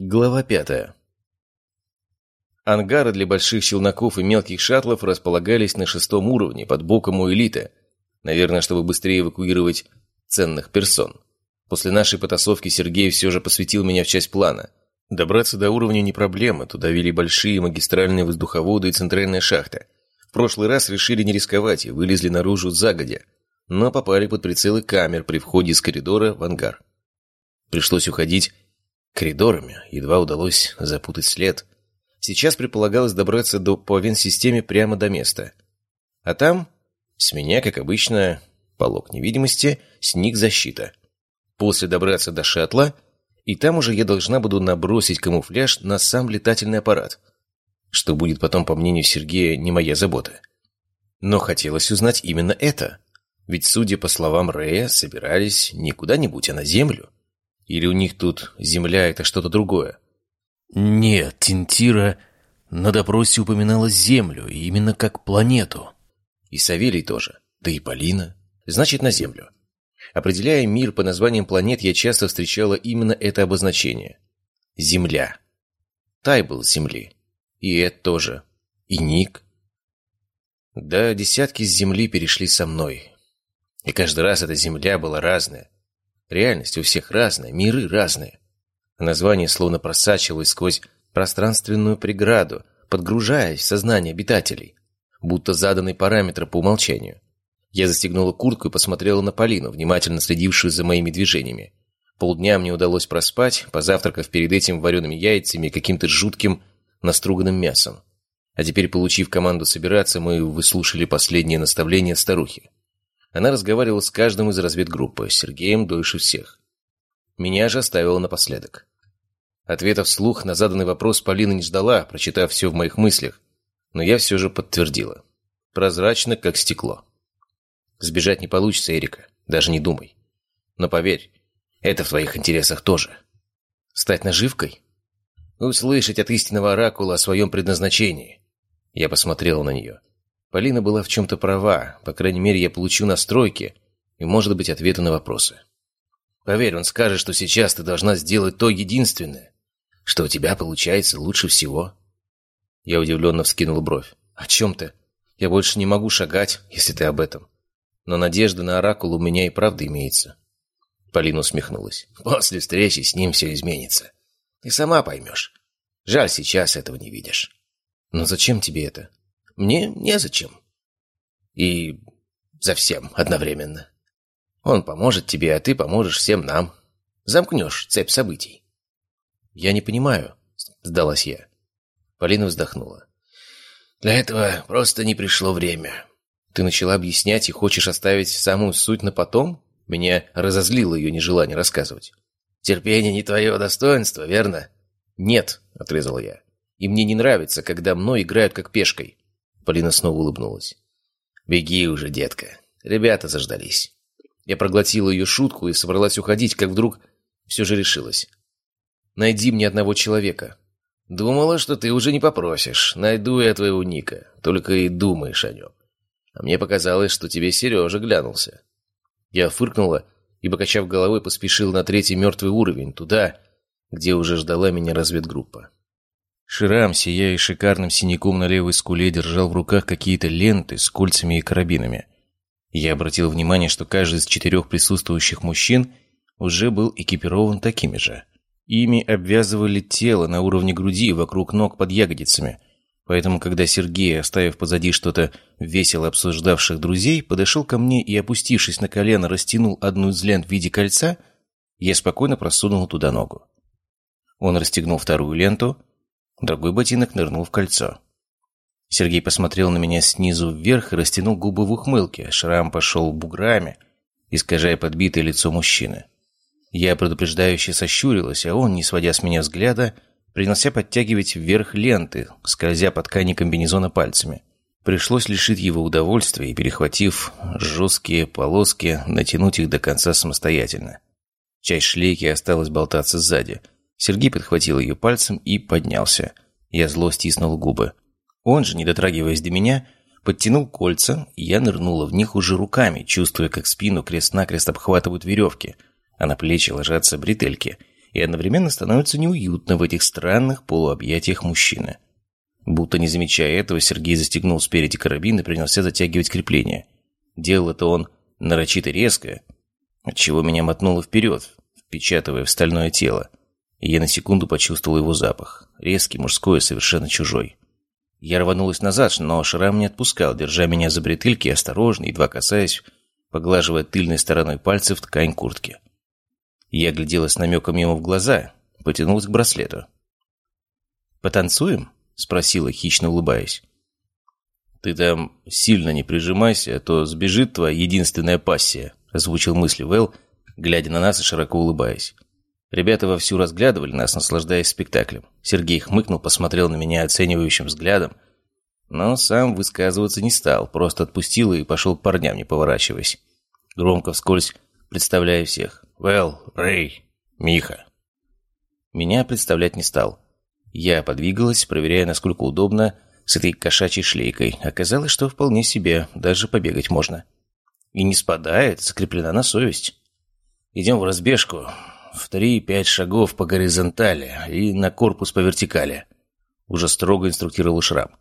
Глава пятая. Ангары для больших челноков и мелких шаттлов располагались на шестом уровне, под боком у элиты, наверное, чтобы быстрее эвакуировать ценных персон. После нашей потасовки Сергей все же посвятил меня в часть плана. Добраться до уровня не проблема, туда вели большие магистральные воздуховоды и центральная шахта. В прошлый раз решили не рисковать и вылезли наружу загодя, но попали под прицелы камер при входе из коридора в ангар. Пришлось уходить коридорами, едва удалось запутать след. Сейчас предполагалось добраться до по системе прямо до места. А там с меня, как обычно, полог невидимости, сник защита. После добраться до шаттла, и там уже я должна буду набросить камуфляж на сам летательный аппарат. Что будет потом, по мнению Сергея, не моя забота. Но хотелось узнать именно это. Ведь, судя по словам Рэя, собирались не куда-нибудь, а на Землю. Или у них тут земля — это что-то другое? Нет, Тинтира на допросе упоминала Землю, именно как планету. И Савелий тоже. Да и Полина. Значит, на Землю. Определяя мир по названиям планет, я часто встречала именно это обозначение. Земля. Тай был Земли. И Эд тоже. И Ник. Да, десятки с Земли перешли со мной. И каждый раз эта Земля была разная. Реальность у всех разная, миры разные. название словно просачивалось сквозь пространственную преграду, подгружаясь в сознание обитателей, будто заданный параметр по умолчанию. Я застегнула куртку и посмотрела на Полину, внимательно следившую за моими движениями. Полдня мне удалось проспать, позавтракав перед этим вареными яйцами и каким-то жутким наструганным мясом. А теперь, получив команду собираться, мы выслушали последнее наставление старухи. Она разговаривала с каждым из разведгруппы, с Сергеем дольше всех. Меня же оставила напоследок. Ответа вслух на заданный вопрос Полина не ждала, прочитав все в моих мыслях, но я все же подтвердила. Прозрачно, как стекло. Сбежать не получится, Эрика, даже не думай. Но поверь, это в твоих интересах тоже. Стать наживкой? Услышать от истинного оракула о своем предназначении. Я посмотрел на нее. Полина была в чем-то права, по крайней мере, я получу настройки и, может быть, ответы на вопросы. Поверь, он скажет, что сейчас ты должна сделать то единственное, что у тебя получается лучше всего. Я удивленно вскинул бровь. О чем ты? Я больше не могу шагать, если ты об этом. Но надежда на оракул у меня и правда имеется. Полина усмехнулась. После встречи с ним все изменится. Ты сама поймешь. Жаль, сейчас этого не видишь. Но зачем тебе это? Мне незачем. И за всем одновременно. Он поможет тебе, а ты поможешь всем нам. Замкнешь цепь событий. «Я не понимаю», — сдалась я. Полина вздохнула. «Для этого просто не пришло время. Ты начала объяснять и хочешь оставить самую суть на потом?» Меня разозлило ее нежелание рассказывать. «Терпение не твое достоинство, верно?» «Нет», — отрезал я. «И мне не нравится, когда мной играют как пешкой. Полина снова улыбнулась. «Беги уже, детка. Ребята заждались». Я проглотила ее шутку и собралась уходить, как вдруг все же решилась. «Найди мне одного человека». «Думала, что ты уже не попросишь. Найду я твоего Ника. Только и думаешь о нем. А мне показалось, что тебе Сережа глянулся». Я фыркнула и, покачав головой, поспешил на третий мертвый уровень, туда, где уже ждала меня разведгруппа. Ширам, сияя шикарным синяком на левой скуле, держал в руках какие-то ленты с кольцами и карабинами. Я обратил внимание, что каждый из четырех присутствующих мужчин уже был экипирован такими же. Ими обвязывали тело на уровне груди вокруг ног под ягодицами. Поэтому, когда Сергей, оставив позади что-то весело обсуждавших друзей, подошел ко мне и, опустившись на колено, растянул одну из лент в виде кольца, я спокойно просунул туда ногу. Он расстегнул вторую ленту, Другой ботинок нырнул в кольцо. Сергей посмотрел на меня снизу вверх и растянул губы в ухмылке. Шрам пошел буграми, искажая подбитое лицо мужчины. Я предупреждающе сощурилась, а он, не сводя с меня взгляда, принялся подтягивать вверх ленты, скользя по ткани комбинезона пальцами. Пришлось лишить его удовольствия и, перехватив жесткие полоски, натянуть их до конца самостоятельно. Часть шлейки осталась болтаться сзади – Сергей подхватил ее пальцем и поднялся. Я зло стиснул губы. Он же, не дотрагиваясь до меня, подтянул кольца, и я нырнула в них уже руками, чувствуя, как спину крест-накрест обхватывают веревки, а на плечи ложатся бретельки, и одновременно становится неуютно в этих странных полуобъятиях мужчины. Будто не замечая этого, Сергей застегнул спереди карабин и принялся затягивать крепление. Делал это он нарочито резко, отчего меня мотнуло вперед, впечатывая в стальное тело. И я на секунду почувствовал его запах. Резкий, мужской, совершенно чужой. Я рванулась назад, но Шрам не отпускал, держа меня за бретельки, осторожно, едва касаясь, поглаживая тыльной стороной пальцев ткань куртки. Я глядела с намеком ему в глаза, потянулась к браслету. «Потанцуем?» — спросила, хищно улыбаясь. «Ты там сильно не прижимайся, а то сбежит твоя единственная пассия», — озвучил мысли Вэл, глядя на нас и широко улыбаясь. Ребята вовсю разглядывали нас, наслаждаясь спектаклем. Сергей хмыкнул, посмотрел на меня оценивающим взглядом, но сам высказываться не стал, просто отпустил и пошел к парням, не поворачиваясь. Громко вскользь представляя всех. «Вэл, Рэй, Миха». Меня представлять не стал. Я подвигалась, проверяя, насколько удобно с этой кошачьей шлейкой. Оказалось, что вполне себе, даже побегать можно. И не спадает, закреплена на совесть. Идем в разбежку. В три-пять шагов по горизонтали и на корпус по вертикали. Уже строго инструктировал Шрам.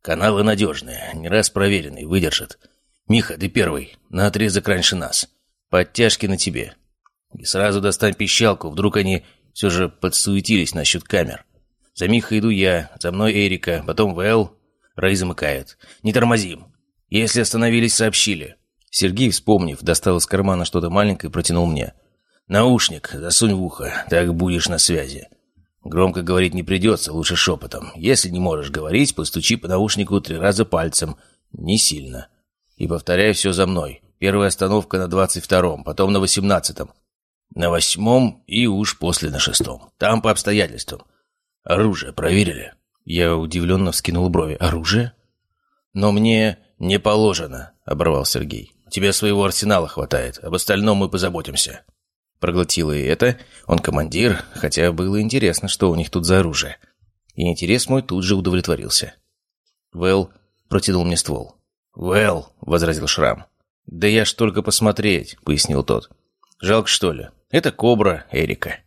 Каналы надежные, не раз проверенные, выдержат. Миха, ты первый, на отрезок раньше нас. Подтяжки на тебе. И сразу достань пищалку, вдруг они все же подсуетились насчет камер. За Михой иду я, за мной Эрика, потом Вэл. Рэй замыкает. Не тормозим. Если остановились, сообщили. Сергей, вспомнив, достал из кармана что-то маленькое и протянул мне. «Наушник, засунь в ухо, так будешь на связи. Громко говорить не придется, лучше шепотом. Если не можешь говорить, постучи по наушнику три раза пальцем. Не сильно. И повторяй все за мной. Первая остановка на двадцать втором, потом на восемнадцатом. На восьмом и уж после на шестом. Там по обстоятельствам. «Оружие проверили?» Я удивленно вскинул брови. «Оружие?» «Но мне не положено», — оборвал Сергей. «У тебя своего арсенала хватает. Об остальном мы позаботимся». Проглотил и это. Он командир, хотя было интересно, что у них тут за оружие. И интерес мой тут же удовлетворился. Вэл протянул мне ствол. «Вэл», — возразил Шрам. «Да я ж только посмотреть», — пояснил тот. «Жалко, что ли? Это Кобра Эрика».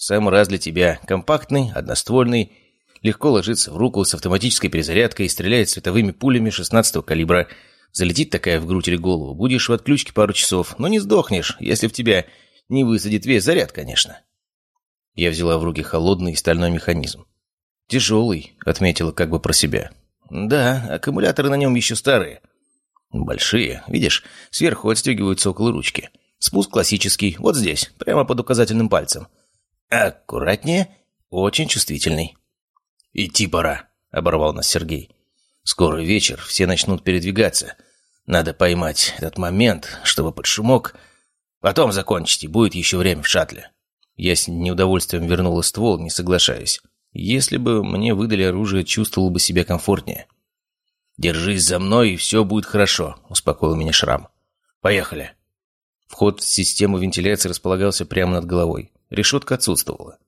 Сам раз для тебя. Компактный, одноствольный, легко ложится в руку с автоматической перезарядкой и стреляет световыми пулями 16-го калибра. Залетит такая в грудь или голову, будешь в отключке пару часов, но не сдохнешь, если в тебя не высадит весь заряд, конечно. Я взяла в руки холодный стальной механизм. «Тяжелый», — отметила как бы про себя. «Да, аккумуляторы на нем еще старые. Большие, видишь, сверху отстегиваются около ручки. Спуск классический, вот здесь, прямо под указательным пальцем. «Аккуратнее, очень чувствительный». «Идти пора», — оборвал нас Сергей. «Скоро вечер, все начнут передвигаться. Надо поймать этот момент, чтобы под шумок. Потом закончить, и будет еще время в шаттле». Я с неудовольствием вернула ствол, не соглашаясь. Если бы мне выдали оружие, чувствовал бы себя комфортнее. «Держись за мной, и все будет хорошо», — успокоил меня Шрам. «Поехали». Вход в систему вентиляции располагался прямо над головой. Решетка отсутствовала.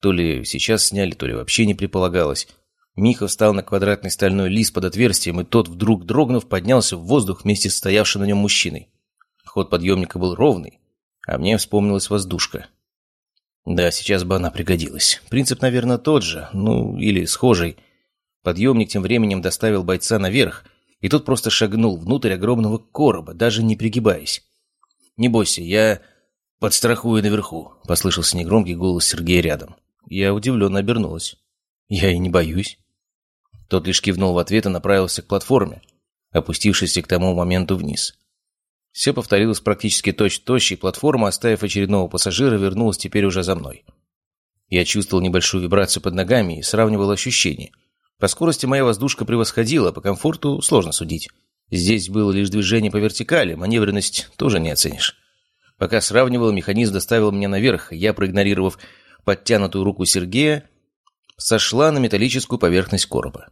То ли сейчас сняли, то ли вообще не предполагалось. Миха встал на квадратный стальной лист под отверстием, и тот, вдруг дрогнув, поднялся в воздух вместе с стоявшим на нем мужчиной. Ход подъемника был ровный, а мне вспомнилась воздушка. Да, сейчас бы она пригодилась. Принцип, наверное, тот же, ну, или схожий. Подъемник тем временем доставил бойца наверх, и тот просто шагнул внутрь огромного короба, даже не пригибаясь. «Не бойся, я «Подстрахую наверху», — послышался негромкий голос Сергея рядом. Я удивленно обернулась. «Я и не боюсь». Тот лишь кивнул в ответ и направился к платформе, опустившейся к тому моменту вниз. Все повторилось практически точь-точь, и платформа, оставив очередного пассажира, вернулась теперь уже за мной. Я чувствовал небольшую вибрацию под ногами и сравнивал ощущения. По скорости моя воздушка превосходила, по комфорту сложно судить. Здесь было лишь движение по вертикали, маневренность тоже не оценишь. Пока сравнивал, механизм доставил меня наверх. Я, проигнорировав подтянутую руку Сергея, сошла на металлическую поверхность короба.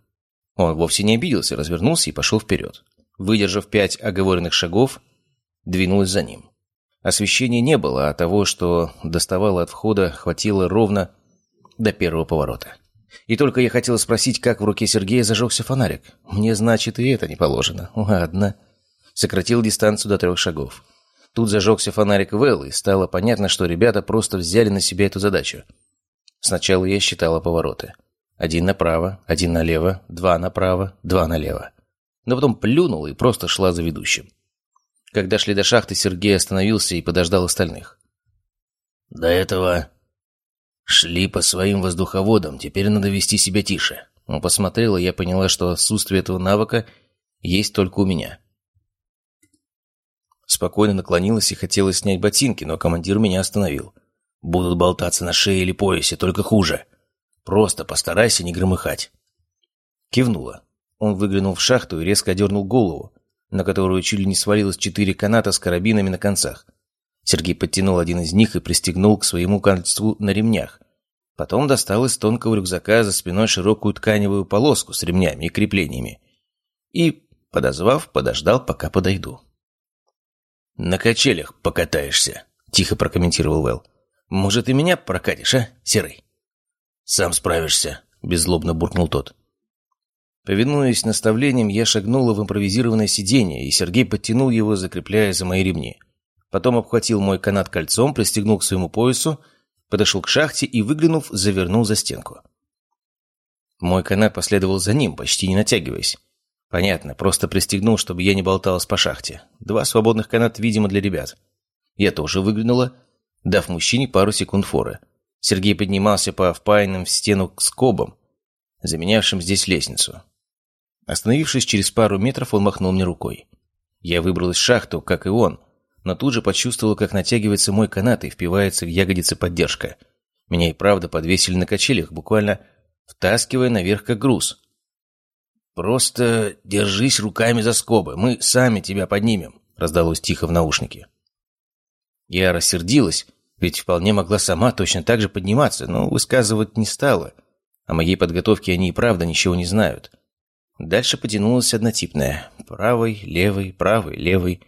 Он вовсе не обиделся, развернулся и пошел вперед. Выдержав пять оговоренных шагов, двинулась за ним. Освещения не было, а того, что доставало от входа, хватило ровно до первого поворота. И только я хотела спросить, как в руке Сергея зажегся фонарик. Мне, значит, и это не положено. Ладно. Сократил дистанцию до трех шагов. Тут зажегся фонарик Вэлла, и стало понятно, что ребята просто взяли на себя эту задачу. Сначала я считала повороты. Один направо, один налево, два направо, два налево. Но потом плюнула и просто шла за ведущим. Когда шли до шахты, Сергей остановился и подождал остальных. «До этого шли по своим воздуховодам, теперь надо вести себя тише». Он посмотрел, и я поняла, что отсутствие этого навыка есть только у меня. Спокойно наклонилась и хотела снять ботинки, но командир меня остановил. «Будут болтаться на шее или поясе, только хуже. Просто постарайся не громыхать». Кивнула. Он выглянул в шахту и резко одернул голову, на которую чуть ли не свалилось четыре каната с карабинами на концах. Сергей подтянул один из них и пристегнул к своему кольцу на ремнях. Потом достал из тонкого рюкзака за спиной широкую тканевую полоску с ремнями и креплениями. И, подозвав, подождал, пока подойду. «На качелях покатаешься», — тихо прокомментировал Вэл. «Может, и меня прокатишь, а, Серый?» «Сам справишься», — беззлобно буркнул тот. Повинуясь наставлениям, я шагнула в импровизированное сиденье, и Сергей подтянул его, закрепляя за мои ремни. Потом обхватил мой канат кольцом, пристегнул к своему поясу, подошел к шахте и, выглянув, завернул за стенку. Мой канат последовал за ним, почти не натягиваясь. Понятно, просто пристегнул, чтобы я не болталась по шахте. Два свободных каната, видимо, для ребят. Я тоже выглянула, дав мужчине пару секунд форы. Сергей поднимался по впаянным в стену скобам, заменявшим здесь лестницу. Остановившись через пару метров, он махнул мне рукой. Я выбралась в шахту, как и он, но тут же почувствовал, как натягивается мой канат и впивается в ягодицы поддержка. Меня и правда подвесили на качелях, буквально втаскивая наверх как груз. «Просто держись руками за скобы, мы сами тебя поднимем», — раздалось тихо в наушнике. Я рассердилась, ведь вполне могла сама точно так же подниматься, но высказывать не стала. О моей подготовке они и правда ничего не знают. Дальше потянулась однотипная. Правый, левый, правый, левый.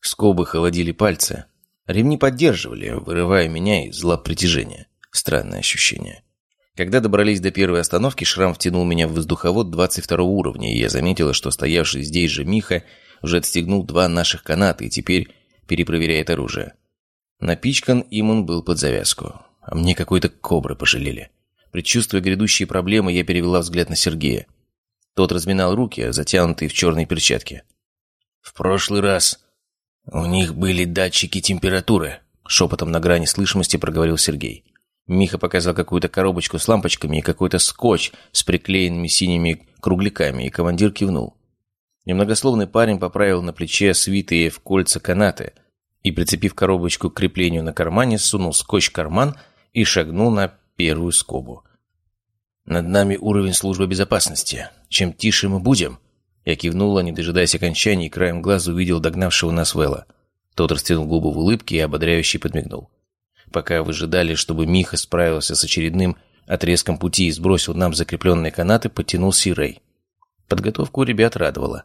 Скобы холодили пальцы. Ремни поддерживали, вырывая меня из лап притяжения. Странное ощущение. Когда добрались до первой остановки, Шрам втянул меня в воздуховод 22 уровня, и я заметила, что стоявший здесь же Миха уже отстегнул два наших каната и теперь перепроверяет оружие. Напичкан им он был под завязку. А мне какой-то кобры пожалели. Предчувствуя грядущие проблемы, я перевела взгляд на Сергея. Тот разминал руки, затянутые в черные перчатки. «В прошлый раз у них были датчики температуры», — шепотом на грани слышимости проговорил Сергей. Миха показал какую-то коробочку с лампочками и какой-то скотч с приклеенными синими кругляками, и командир кивнул. Немногословный парень поправил на плече свитые в кольца канаты и, прицепив коробочку к креплению на кармане, сунул скотч в карман и шагнул на первую скобу. «Над нами уровень службы безопасности. Чем тише мы будем...» Я кивнула, не дожидаясь окончания, и краем глаза увидел догнавшего нас Вэлла. Тот растянул губы в улыбке и ободряюще подмигнул. Пока выжидали, чтобы Миха справился с очередным отрезком пути и сбросил нам закрепленные канаты, подтянулся и Рэй. Подготовку ребят радовала.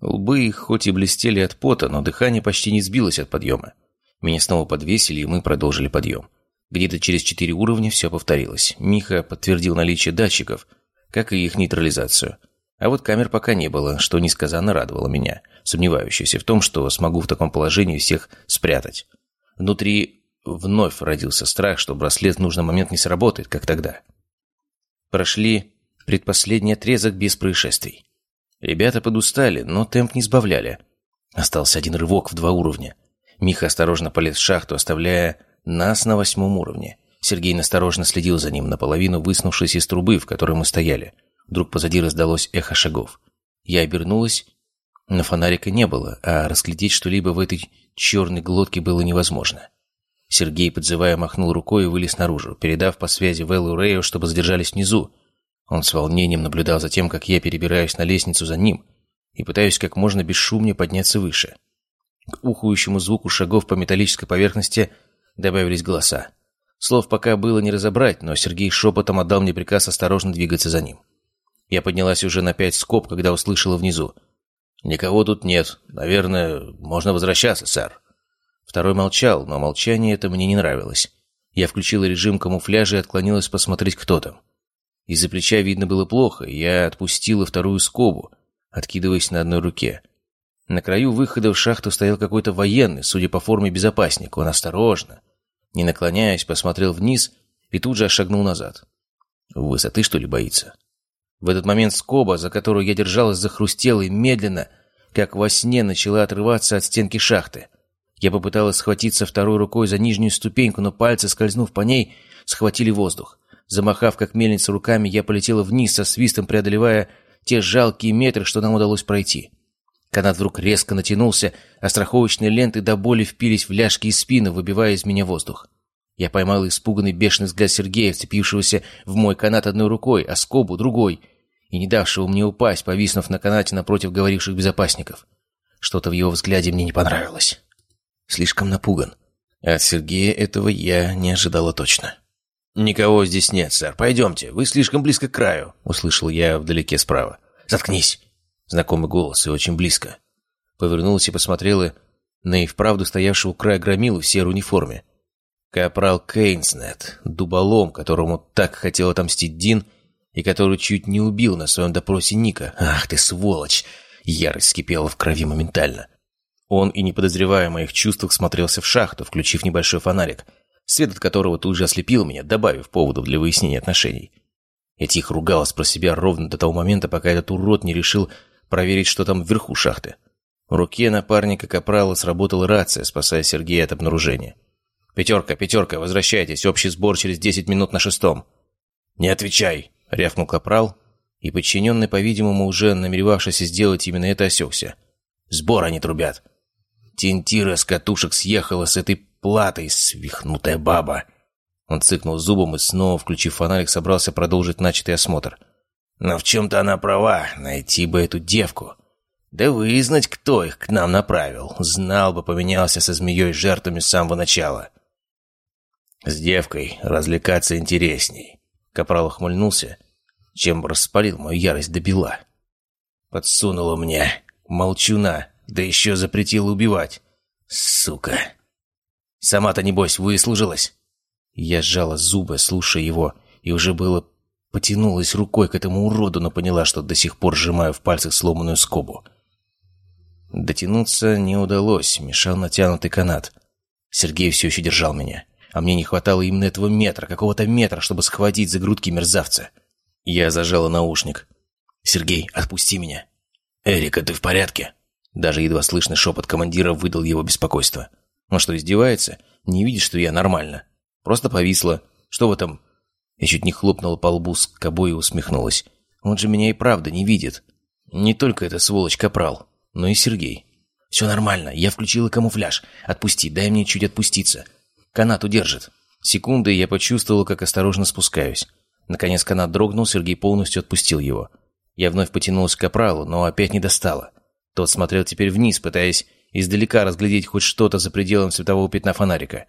Лбы их хоть и блестели от пота, но дыхание почти не сбилось от подъема. Меня снова подвесили, и мы продолжили подъем. Где-то через четыре уровня все повторилось. Миха подтвердил наличие датчиков, как и их нейтрализацию. А вот камер пока не было, что несказанно радовало меня, сомневающийся в том, что смогу в таком положении всех спрятать. Внутри Вновь родился страх, что браслет в нужный момент не сработает, как тогда. Прошли предпоследний отрезок без происшествий. Ребята подустали, но темп не сбавляли. Остался один рывок в два уровня. Миха осторожно полез в шахту, оставляя нас на восьмом уровне. Сергей насторожно следил за ним, наполовину выснувшись из трубы, в которой мы стояли. Вдруг позади раздалось эхо шагов. Я обернулась, но фонарика не было, а разглядеть что-либо в этой черной глотке было невозможно. Сергей, подзывая, махнул рукой и вылез наружу, передав по связи Вэллу Рэю, чтобы задержались внизу. Он с волнением наблюдал за тем, как я перебираюсь на лестницу за ним и пытаюсь как можно бесшумнее подняться выше. К ухующему звуку шагов по металлической поверхности добавились голоса. Слов пока было не разобрать, но Сергей шепотом отдал мне приказ осторожно двигаться за ним. Я поднялась уже на пять скоб, когда услышала внизу. «Никого тут нет. Наверное, можно возвращаться, сэр». Второй молчал, но молчание это мне не нравилось. Я включила режим камуфляжа и отклонилась посмотреть, кто там. Из-за плеча видно было плохо, я отпустила вторую скобу, откидываясь на одной руке. На краю выхода в шахту стоял какой-то военный, судя по форме безопасник. Он осторожно, не наклоняясь, посмотрел вниз и тут же шагнул назад. Высоты, что ли, боится? В этот момент скоба, за которую я держалась, захрустела и медленно, как во сне, начала отрываться от стенки шахты. Я попыталась схватиться второй рукой за нижнюю ступеньку, но пальцы, скользнув по ней, схватили воздух. Замахав, как мельница руками, я полетела вниз со свистом, преодолевая те жалкие метры, что нам удалось пройти. Канат вдруг резко натянулся, а страховочные ленты до боли впились в ляжки и спину, выбивая из меня воздух. Я поймал испуганный бешеный взгляд Сергея, вцепившегося в мой канат одной рукой, а скобу другой, и не давшего мне упасть, повиснув на канате напротив говоривших безопасников. Что-то в его взгляде мне не понравилось. Слишком напуган. От Сергея этого я не ожидала точно. «Никого здесь нет, сэр. Пойдемте. Вы слишком близко к краю», — услышал я вдалеке справа. «Заткнись!» Знакомый голос и очень близко. Повернулась и посмотрела на и вправду стоявшего у края громилу в серой униформе. Капрал Кейнснет, дуболом, которому так хотел отомстить Дин, и который чуть не убил на своем допросе Ника. «Ах ты, сволочь!» Ярость скипела в крови моментально. Он, и не подозревая моих чувствах, смотрелся в шахту, включив небольшой фонарик, свет от которого тут же ослепил меня, добавив поводов для выяснения отношений. Я тихо ругалась про себя ровно до того момента, пока этот урод не решил проверить, что там вверху шахты. В руке напарника Капрала сработала рация, спасая Сергея от обнаружения. «Пятерка, пятерка, возвращайтесь, общий сбор через десять минут на шестом». «Не отвечай!» — рявкнул Капрал, и подчиненный, по-видимому, уже намеревавшийся сделать именно это, осекся. «Сбор они трубят!» Тентира с катушек съехала с этой платой, свихнутая баба. Он цыкнул зубом и снова, включив фонарик, собрался продолжить начатый осмотр. Но в чем-то она права, найти бы эту девку. Да вызнать, кто их к нам направил. Знал бы, поменялся со змеей жертвами с самого начала. С девкой развлекаться интересней. Капрал ухмыльнулся, чем распалил мою ярость до бела. Подсунула мне молчуна, да еще запретила убивать. Сука. Сама-то, небось, выслужилась. Я сжала зубы, слушая его, и уже было потянулась рукой к этому уроду, но поняла, что до сих пор сжимаю в пальцах сломанную скобу. Дотянуться не удалось, мешал натянутый канат. Сергей все еще держал меня, а мне не хватало именно этого метра, какого-то метра, чтобы схватить за грудки мерзавца. Я зажала наушник. «Сергей, отпусти меня!» «Эрика, ты в порядке?» Даже едва слышный шепот командира выдал его беспокойство. Он что, издевается? Не видит, что я нормально. Просто повисла. Что в этом? Я чуть не хлопнула по лбу с кобой и усмехнулась. Он же меня и правда не видит. Не только эта сволочь Капрал, но и Сергей. Все нормально, я включила камуфляж. Отпусти, дай мне чуть отпуститься. Канат удержит. Секунды я почувствовала, как осторожно спускаюсь. Наконец канат дрогнул, Сергей полностью отпустил его. Я вновь потянулась к Капралу, но опять не достала. Тот смотрел теперь вниз, пытаясь издалека разглядеть хоть что-то за пределом светового пятна фонарика.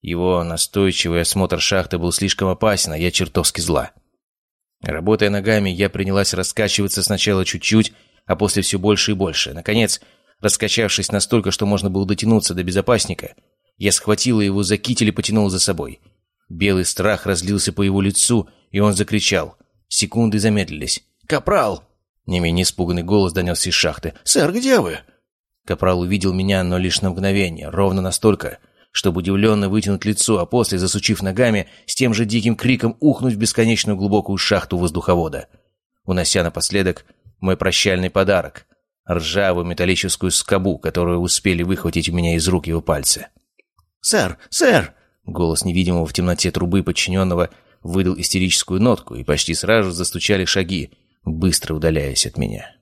Его настойчивый осмотр шахты был слишком опасен, а я чертовски зла. Работая ногами, я принялась раскачиваться сначала чуть-чуть, а после все больше и больше. Наконец, раскачавшись настолько, что можно было дотянуться до безопасника, я схватила его за китель и потянула за собой. Белый страх разлился по его лицу, и он закричал. Секунды замедлились. «Капрал!» Не менее испуганный голос донесся из шахты. «Сэр, где вы?» Капрал увидел меня, но лишь на мгновение, ровно настолько, чтобы удивленно вытянуть лицо, а после, засучив ногами, с тем же диким криком ухнуть в бесконечную глубокую шахту воздуховода, унося напоследок мой прощальный подарок — ржавую металлическую скобу, которую успели выхватить у меня из рук его пальцы. «Сэр! Сэр!» Голос невидимого в темноте трубы подчиненного выдал истерическую нотку, и почти сразу застучали шаги, быстро удаляясь от меня.